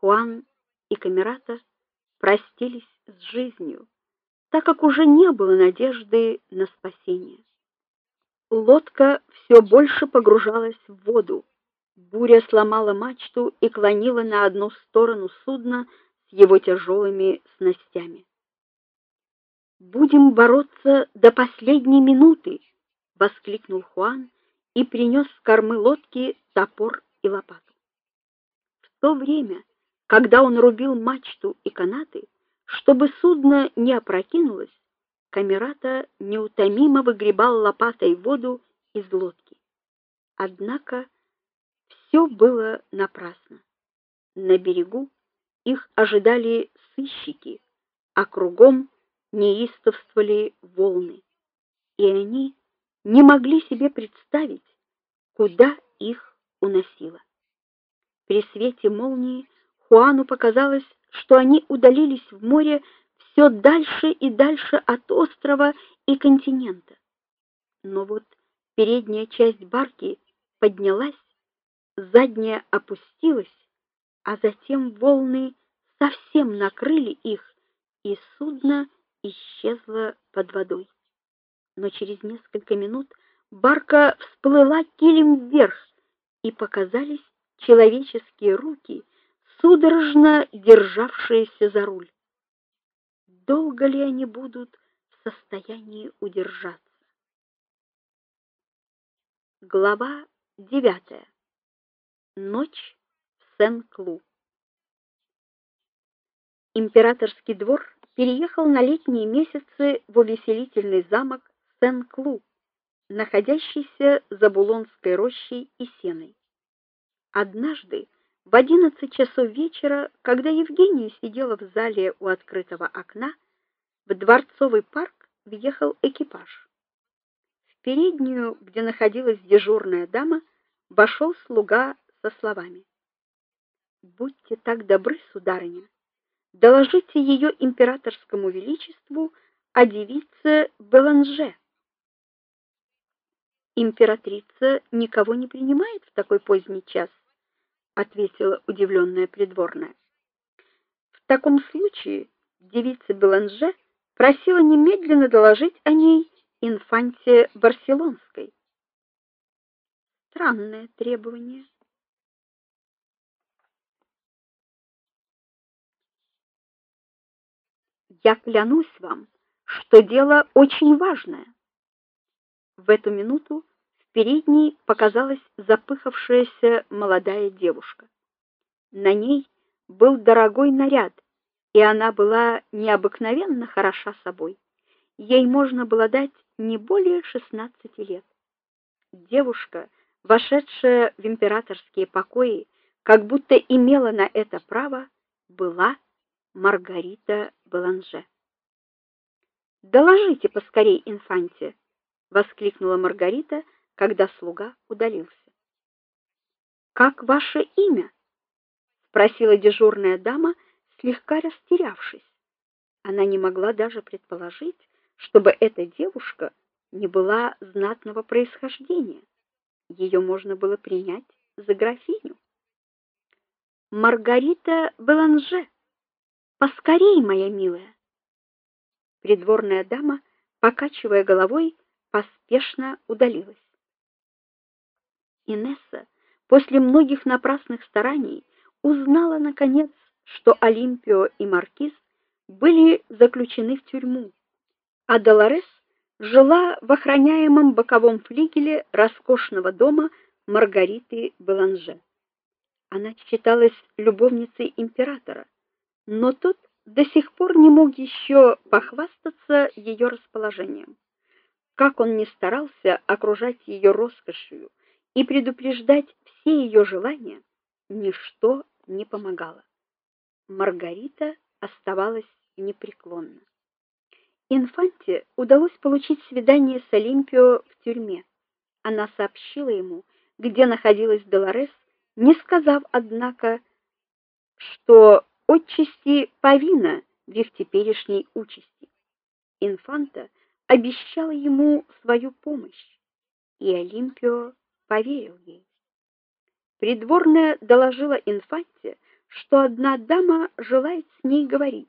Хуан и Камерата простились с жизнью, так как уже не было надежды на спасение. Лодка все больше погружалась в воду. Буря сломала мачту и клонила на одну сторону судна с его тяжелыми снастями. Будем бороться до последней минуты, воскликнул Хуан и принес с кормы лодки топор и лопату. В то время, когда он рубил мачту и канаты, чтобы судно не опрокинулось, Камерата неутомимо выгребал лопатой воду из лодки. Однако все было напрасно. На берегу их ожидали сыщики, а кругом неистовствовали волны, и они не могли себе представить, куда их уносило. При свете молнии Хуану показалось, что они удалились в море все дальше и дальше от острова и континента. Но вот передняя часть барки поднялась, задняя опустилась, а затем волны совсем накрыли их, и судно исчезла под водой. Но через несколько минут барка всплыла килем вверх, и показались человеческие руки, судорожно державшиеся за руль. Долго ли они будут в состоянии удержаться? Глава 9. Ночь в Сен-Клу. Императорский двор переехал на летние месяцы в увеселительный замок Сен-Клу, находящийся за Булонской рощей и сеной. Однажды в одиннадцать часов вечера, когда Евгения сидела в зале у открытого окна, в дворцовый парк въехал экипаж. В переднюю, где находилась дежурная дама, вошел слуга со словами: "Будьте так добры, сударыня, доложите ее императорскому величеству о девице Беланже. Императрица никого не принимает в такой поздний час, ответила удивленная придворная. В таком случае девица Беланже просила немедленно доложить о ней инфанте Барселонской. Странное требование. Я клянусь вам, что дело очень важное. В эту минуту передней показалась запыхавшаяся молодая девушка. На ней был дорогой наряд, и она была необыкновенно хороша собой. Ей можно было дать не более 16 лет. Девушка, вошедшая в императорские покои, как будто имела на это право, была Маргарита Баланже. "Доложите поскорей инфанте", воскликнула Маргарита, когда слуга удалился. "Как ваше имя?" спросила дежурная дама, слегка растерявшись. Она не могла даже предположить, чтобы эта девушка не была знатного происхождения. Ее можно было принять за графиню. Маргарита Баланже Поскорей, моя милая. Придворная дама, покачивая головой, поспешно удалилась. Инесса после многих напрасных стараний узнала наконец, что Олимпио и маркиз были заключены в тюрьму, а Долорес жила в охраняемом боковом флигеле роскошного дома Маргариты Беланже. Она считалась любовницей императора но тот до сих пор не мог еще похвастаться ее расположением. Как он ни старался окружать ее роскошью и предупреждать все ее желания, ничто не помогало. Маргарита оставалась непреклонна. Инфанте удалось получить свидание с Олимпио в тюрьме. Она сообщила ему, где находилась Долорес, не сказав однако, что отчасти повинна в их теперешней участи. Инфанта обещала ему свою помощь, и Олимпио поверил ей. Придворная доложила инфанте, что одна дама желает с ней говорить.